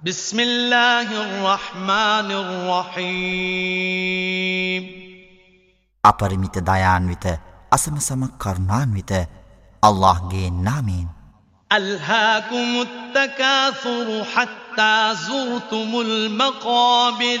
بسم الله الرحمن الرحيم අපරිමිත දයාන්විත අසමසම කරුණාන්විත අල්ලාහ්ගේ නාමයෙන් ألهاكم التكاثر حتى زرتم المقابر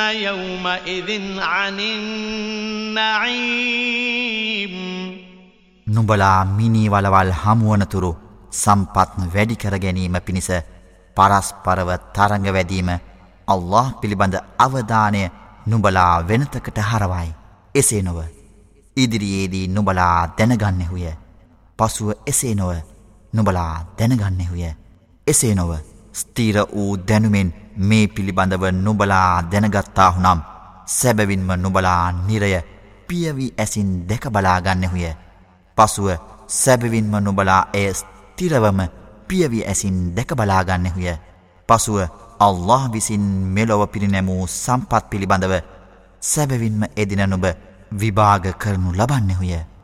يومئذ عن النعيم. නුඹලා මිනි වලවල් හමුවනතුරු සම්පත් වැඩි කර ගැනීම පිණිස පරස්පරව තරඟ වැදීම අල්له පිළිබඳ අවධානය නුඹලා වෙනතකට හරවයි. එසේ නොව ඉදිරියේදී නුබලා දැනගන්නෙහුය. පසුව එසේ නොව නුබලා දැනගන්නෙහුය. එසේ නොව ස්තීර වූ දැනුමෙන් මේ පිළිබඳව නුබලා දැනගත්තාහුනම් සැබවින්ම නුබලා නිරය පියවී ඇසින් දෙක බලාගන්නෙහුය. පසුව සැබවින්ම නුබලා එය ස්තිරවම පියවී ඇසින් දෙක බලාගන්නෙහුය. පසුව අල්له විසින් මෙලොව පිරිනැමූ සම්පත් පිළිබඳව සැබවින්ම එදින නුබ විභාග කරනු ලබන්නෙහුය.